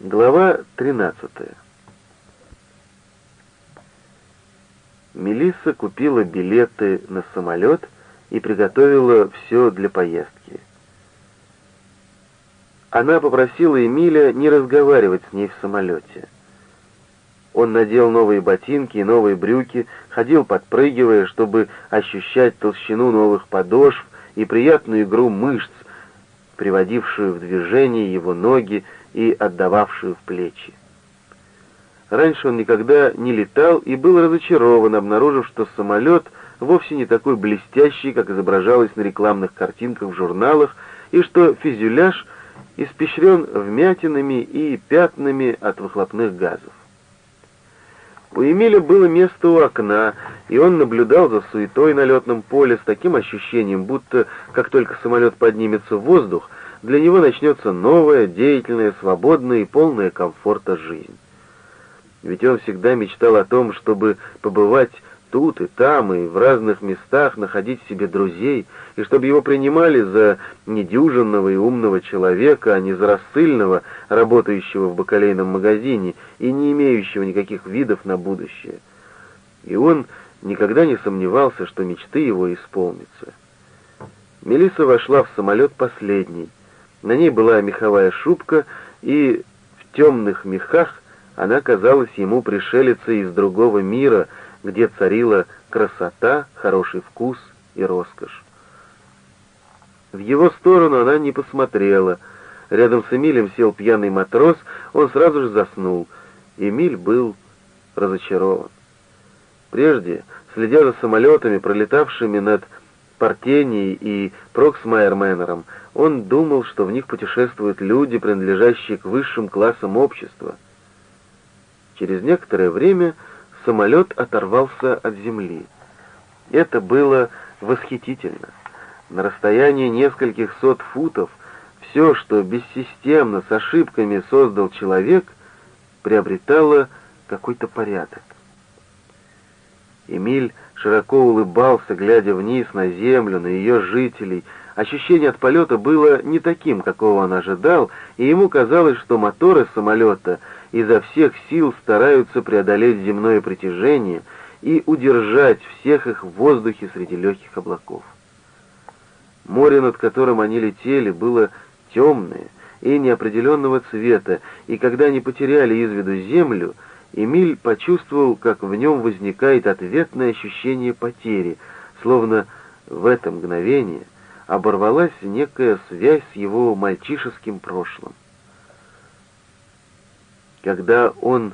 Глава 13. Мелисса купила билеты на самолет и приготовила все для поездки. Она попросила Эмиля не разговаривать с ней в самолете. Он надел новые ботинки и новые брюки, ходил подпрыгивая, чтобы ощущать толщину новых подошв и приятную игру мышц, приводившую в движение его ноги и отдававшую в плечи. Раньше он никогда не летал и был разочарован, обнаружив, что самолет вовсе не такой блестящий, как изображалось на рекламных картинках в журналах, и что фюзеляж испещрен вмятинами и пятнами от выхлопных газов. У Эмиля было место у окна, и он наблюдал за суетой на летном поле с таким ощущением, будто как только самолет поднимется в воздух, для него начнется новая, деятельная, свободная и полная комфорта жизнь. Ведь он всегда мечтал о том, чтобы побывать тут и там, и в разных местах находить себе друзей, и чтобы его принимали за недюжинного и умного человека, а не за рассыльного, работающего в бакалейном магазине и не имеющего никаких видов на будущее. И он никогда не сомневался, что мечты его исполнятся. Мелисса вошла в самолет последней. На ней была меховая шубка, и в темных мехах она казалась ему пришелицей из другого мира — где царила красота, хороший вкус и роскошь. В его сторону она не посмотрела. Рядом с Эмилем сел пьяный матрос, он сразу же заснул. Эмиль был разочарован. Прежде, следя за самолетами, пролетавшими над Партенией и Проксмайр-Мэнором, он думал, что в них путешествуют люди, принадлежащие к высшим классам общества. Через некоторое время самолет оторвался от земли. Это было восхитительно. На расстоянии нескольких сот футов все, что бессистемно, с ошибками создал человек, приобретало какой-то порядок. Эмиль широко улыбался, глядя вниз на землю, на ее жителей. Ощущение от полета было не таким, какого он ожидал, и ему казалось, что моторы самолета — изо всех сил стараются преодолеть земное притяжение и удержать всех их в воздухе среди легких облаков. Море, над которым они летели, было темное и неопределенного цвета, и когда они потеряли из виду землю, Эмиль почувствовал, как в нем возникает ответное ощущение потери, словно в это мгновение оборвалась некая связь с его мальчишеским прошлым. Когда он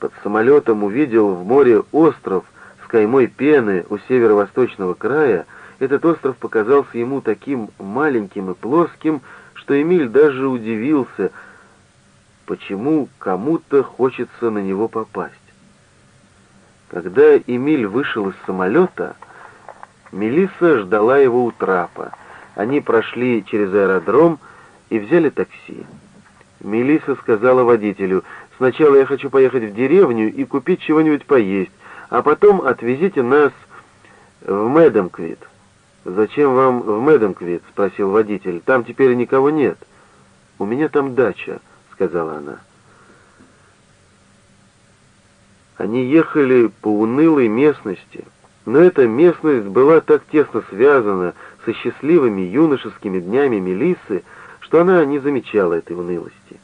под самолетом увидел в море остров с каймой пены у северо-восточного края, этот остров показался ему таким маленьким и плоским, что Эмиль даже удивился, почему кому-то хочется на него попасть. Когда Эмиль вышел из самолета, Мелисса ждала его у трапа. Они прошли через аэродром и взяли такси. Мелисса сказала водителю, «Сначала я хочу поехать в деревню и купить чего-нибудь поесть, а потом отвезите нас в Медомквит». «Зачем вам в Медомквит?» — спросил водитель. «Там теперь никого нет». «У меня там дача», — сказала она. Они ехали по унылой местности, но эта местность была так тесно связана со счастливыми юношескими днями Мелиссы, что она не замечала этой унылости.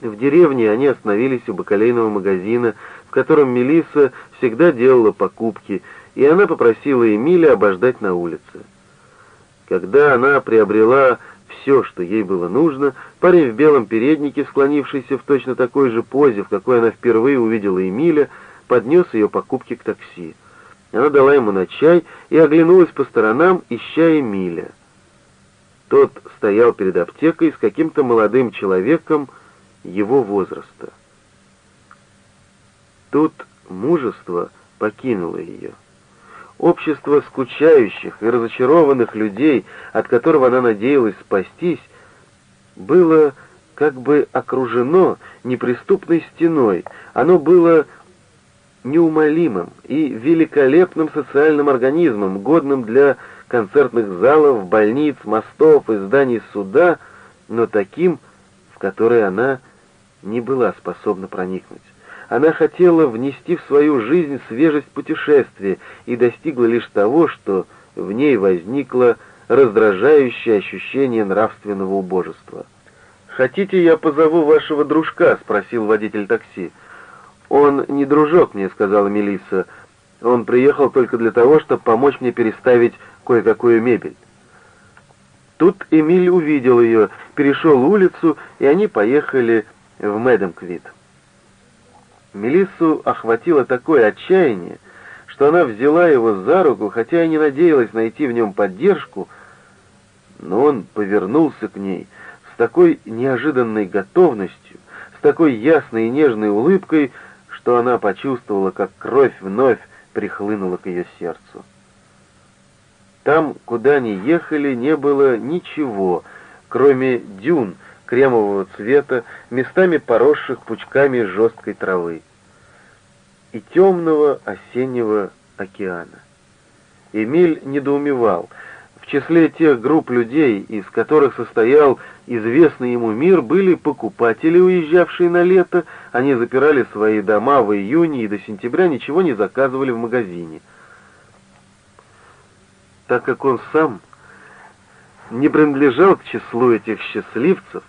В деревне они остановились у бакалейного магазина, в котором Мелисса всегда делала покупки, и она попросила Эмиля обождать на улице. Когда она приобрела все, что ей было нужно, парень в белом переднике, склонившийся в точно такой же позе, в какой она впервые увидела Эмиля, поднес ее покупки к такси. Она дала ему на чай и оглянулась по сторонам, ища Эмиля. Тот стоял перед аптекой с каким-то молодым человеком его возраста. Тут мужество покинуло ее. Общество скучающих и разочарованных людей, от которого она надеялась спастись, было как бы окружено неприступной стеной. Оно было неумолимым и великолепным социальным организмом, годным для концертных залов, больниц, мостов и зданий суда, но таким, в который она не была способна проникнуть. Она хотела внести в свою жизнь свежесть путешествия и достигла лишь того, что в ней возникло раздражающее ощущение нравственного убожества. «Хотите, я позову вашего дружка?» — спросил водитель такси. «Он не дружок мне», — сказала Мелисса. «Он приехал только для того, чтобы помочь мне переставить кое-какую мебель». Тут Эмиль увидел ее, перешел улицу, и они поехали в Мэддомквит. Мелиссу охватило такое отчаяние, что она взяла его за руку, хотя и не надеялась найти в нем поддержку, но он повернулся к ней с такой неожиданной готовностью, с такой ясной и нежной улыбкой, что она почувствовала, как кровь вновь прихлынула к ее сердцу. Там, куда они ехали, не было ничего, кроме дюн кремового цвета, местами поросших пучками жесткой травы, и темного осеннего океана. Эмиль недоумевал. В числе тех групп людей, из которых состоял известный ему мир, были покупатели, уезжавшие на лето, они запирали свои дома в июне и до сентября ничего не заказывали в магазине – так как он сам не принадлежал к числу этих счастливцев,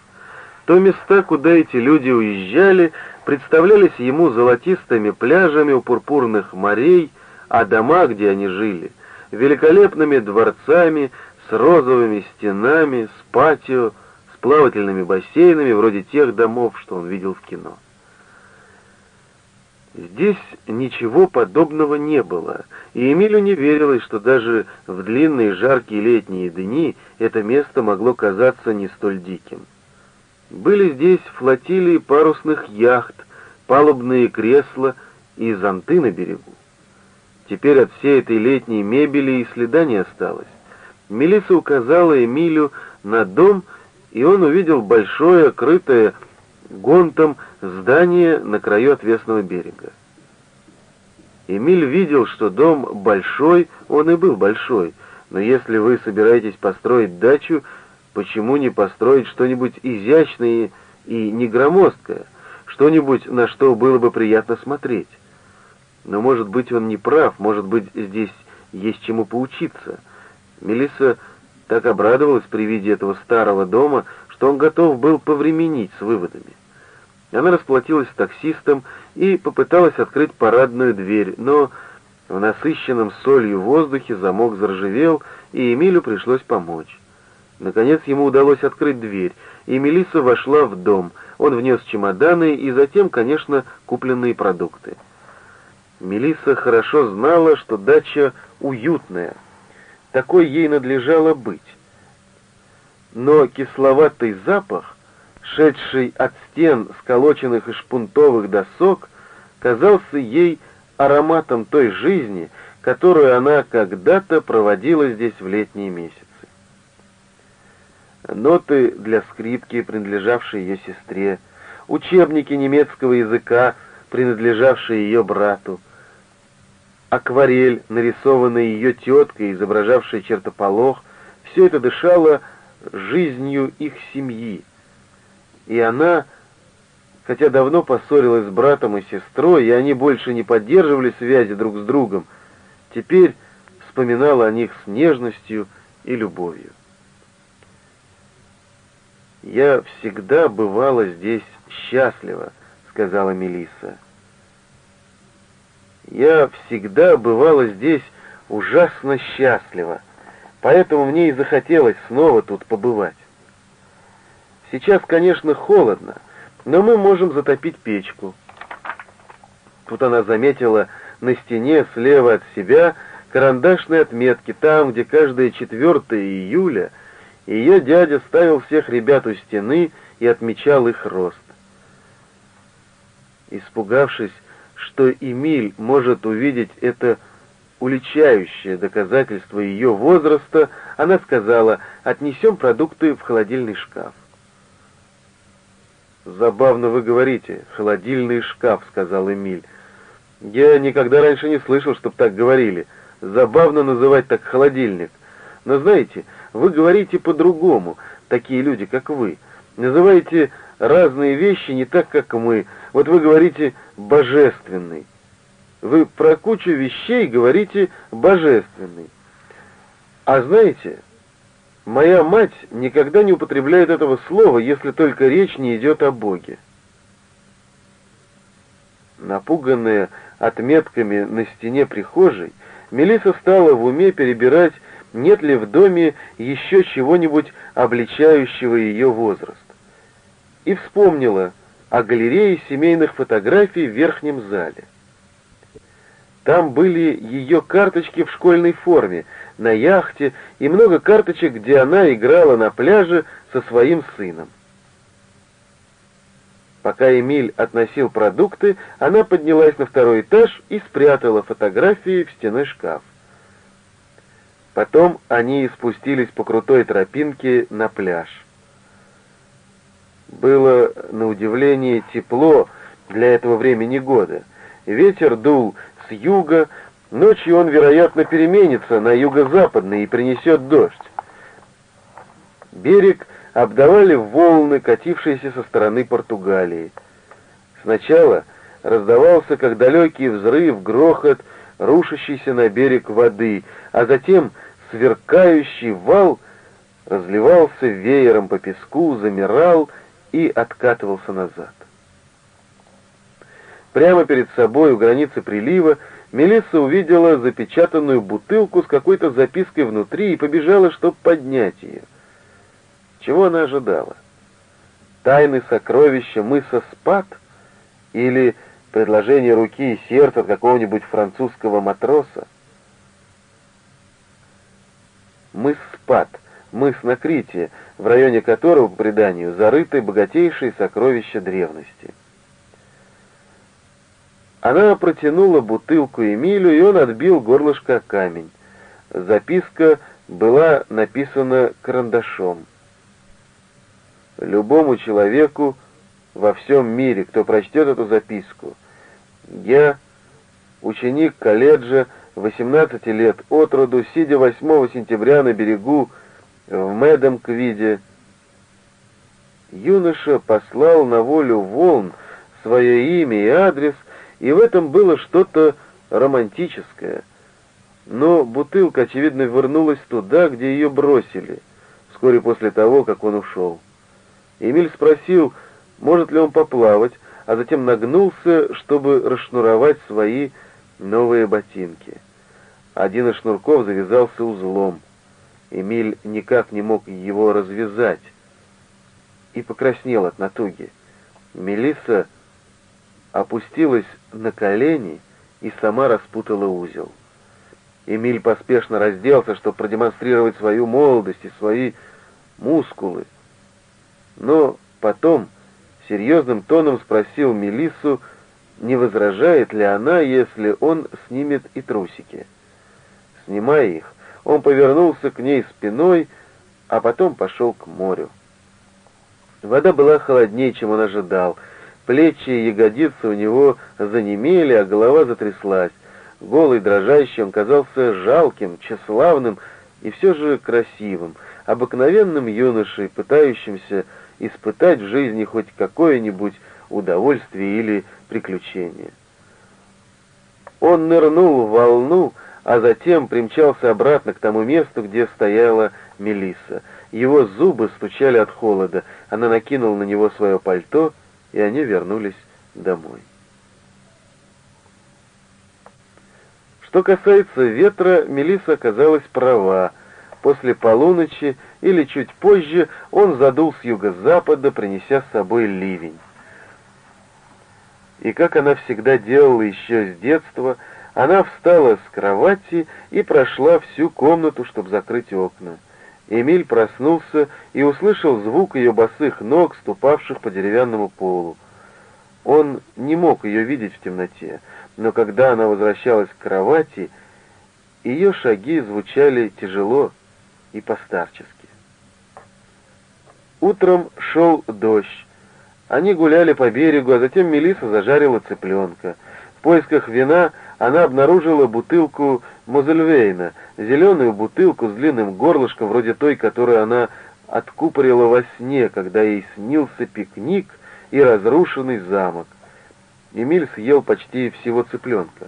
то места, куда эти люди уезжали, представлялись ему золотистыми пляжами у пурпурных морей, а дома, где они жили, великолепными дворцами с розовыми стенами, с патио, с плавательными бассейнами, вроде тех домов, что он видел в кино. Здесь ничего подобного не было, и Эмилю не верилось, что даже в длинные жаркие летние дни это место могло казаться не столь диким. Были здесь флотилии парусных яхт, палубные кресла и зонты на берегу. Теперь от всей этой летней мебели и следа не осталось. Мелисса указала Эмилю на дом, и он увидел большое, крытое гонтом здание на краю отвесного берега. Эмиль видел, что дом большой, он и был большой, но если вы собираетесь построить дачу, почему не построить что-нибудь изящное и не громоздкое, что-нибудь, на что было бы приятно смотреть? Но, может быть, он не прав, может быть, здесь есть чему поучиться. Мелисса так обрадовалась при виде этого старого дома, что он готов был повременить с выводами. Она расплатилась с таксистом и попыталась открыть парадную дверь, но в насыщенном солью воздухе замок заржавел, и Эмилю пришлось помочь. Наконец ему удалось открыть дверь, и Мелисса вошла в дом. Он внес чемоданы и затем, конечно, купленные продукты. Мелисса хорошо знала, что дача уютная. Такой ей надлежало быть. Но кисловатый запах шедший от стен, сколоченных из шпунтовых досок, казался ей ароматом той жизни, которую она когда-то проводила здесь в летние месяцы. Ноты для скрипки, принадлежавшие ее сестре, учебники немецкого языка, принадлежавшие ее брату, акварель, нарисованная ее теткой, изображавшая чертополох, все это дышало жизнью их семьи, и она, хотя давно поссорилась с братом и сестрой, и они больше не поддерживали связи друг с другом, теперь вспоминала о них с нежностью и любовью. «Я всегда бывала здесь счастлива», — сказала Мелисса. «Я всегда бывала здесь ужасно счастлива, поэтому мне и захотелось снова тут побывать. Сейчас, конечно, холодно, но мы можем затопить печку. Тут она заметила на стене слева от себя карандашные отметки, там, где каждое 4 июля ее дядя ставил всех ребят у стены и отмечал их рост. Испугавшись, что Эмиль может увидеть это уличающее доказательство ее возраста, она сказала, отнесем продукты в холодильный шкаф. «Забавно вы говорите, холодильный шкаф», — сказал Эмиль. «Я никогда раньше не слышал, чтоб так говорили. Забавно называть так холодильник. Но знаете, вы говорите по-другому, такие люди, как вы. Называете разные вещи не так, как мы. Вот вы говорите «божественный». Вы про кучу вещей говорите «божественный». А знаете, моя мать никогда не употребляет этого слова, если только речь не идет о Боге. Напуганная отметками на стене прихожей, Мелисса стала в уме перебирать, нет ли в доме еще чего-нибудь обличающего ее возраст. И вспомнила о галерее семейных фотографий в верхнем зале. Там были ее карточки в школьной форме, на яхте и много карточек, где она играла на пляже со своим сыном. Пока Эмиль относил продукты, она поднялась на второй этаж и спрятала фотографии в стеной шкаф. Потом они спустились по крутой тропинке на пляж. Было, на удивление, тепло для этого времени года. Ветер дул с юга, ночью он, вероятно, переменится на юго-западный и принесет дождь. Берег обдавали волны, катившиеся со стороны Португалии. Сначала раздавался, как далекий взрыв, грохот, рушащийся на берег воды, а затем сверкающий вал разливался веером по песку, замирал и откатывался назад. Прямо перед собой у границы прилива Мелисса увидела запечатанную бутылку с какой-то запиской внутри и побежала, чтобы поднять ее. Чего она ожидала? Тайны сокровища мыса Спад или предложение руки и сердца какого-нибудь французского матроса? Мыс Спад, мыс на Крите, в районе которого, по преданию, зарыты богатейшие сокровища древности. Она протянула бутылку Эмилю, и он отбил горлышко камень. Записка была написана карандашом. Любому человеку во всем мире, кто прочтет эту записку. Я, ученик колледжа, 18 лет от роду, сидя 8 сентября на берегу в Медом-Квиде, юноша послал на волю волн свое имя и адрес, и в этом было что-то романтическое. Но бутылка, очевидно, вернулась туда, где ее бросили, вскоре после того, как он ушел. Эмиль спросил, может ли он поплавать, а затем нагнулся, чтобы расшнуровать свои новые ботинки. Один из шнурков завязался узлом. Эмиль никак не мог его развязать и покраснел от натуги. Мелисса опустилась на колени и сама распутала узел. Эмиль поспешно разделся, чтобы продемонстрировать свою молодость и свои мускулы. Но потом серьезным тоном спросил Мелиссу, не возражает ли она, если он снимет и трусики. Снимая их, он повернулся к ней спиной, а потом пошел к морю. Вода была холоднее, чем он ожидал. Плечи и ягодицы у него занемели, а голова затряслась. Голый, дрожащий, он казался жалким, тщеславным и все же красивым, обыкновенным юношей, пытающимся испытать в жизни хоть какое-нибудь удовольствие или приключение. Он нырнул в волну, а затем примчался обратно к тому месту, где стояла Мелисса. Его зубы стучали от холода. Она накинула на него свое пальто, и они вернулись домой. Что касается ветра, Мелисса оказалась права. После полуночи или чуть позже он задул с юго-запада, принеся с собой ливень. И как она всегда делала еще с детства, она встала с кровати и прошла всю комнату, чтобы закрыть окна. Эмиль проснулся и услышал звук ее босых ног, ступавших по деревянному полу. Он не мог ее видеть в темноте, но когда она возвращалась к кровати, ее шаги звучали тяжело и постарчески. Утром шел дождь. Они гуляли по берегу, а затем Мелиса зажарила цыпленка. Поисках вина она обнаружила бутылку Мозельвейна, зеленую бутылку с длинным горлышком, вроде той, которую она откупорила во сне, когда ей снился пикник и разрушенный замок. Эмиль съел почти всего цыпленка.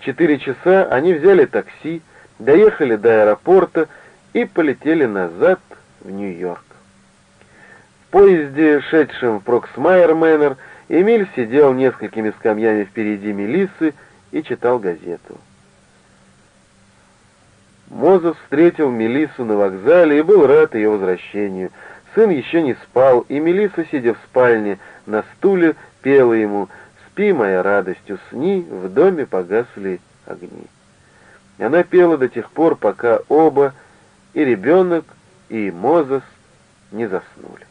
В четыре часа они взяли такси, доехали до аэропорта и полетели назад в Нью-Йорк. В поезде, шедшем в Проксмайр-Мэнор, Эмиль сидел несколькими скамьями впереди Мелиссы и читал газету. Мозес встретил Мелиссу на вокзале и был рад ее возвращению. Сын еще не спал, и Мелисса, сидя в спальне на стуле, пела ему «Спи, моя радость, усни, в доме погасли огни». Она пела до тех пор, пока оба, и ребенок, и Мозес, не заснули.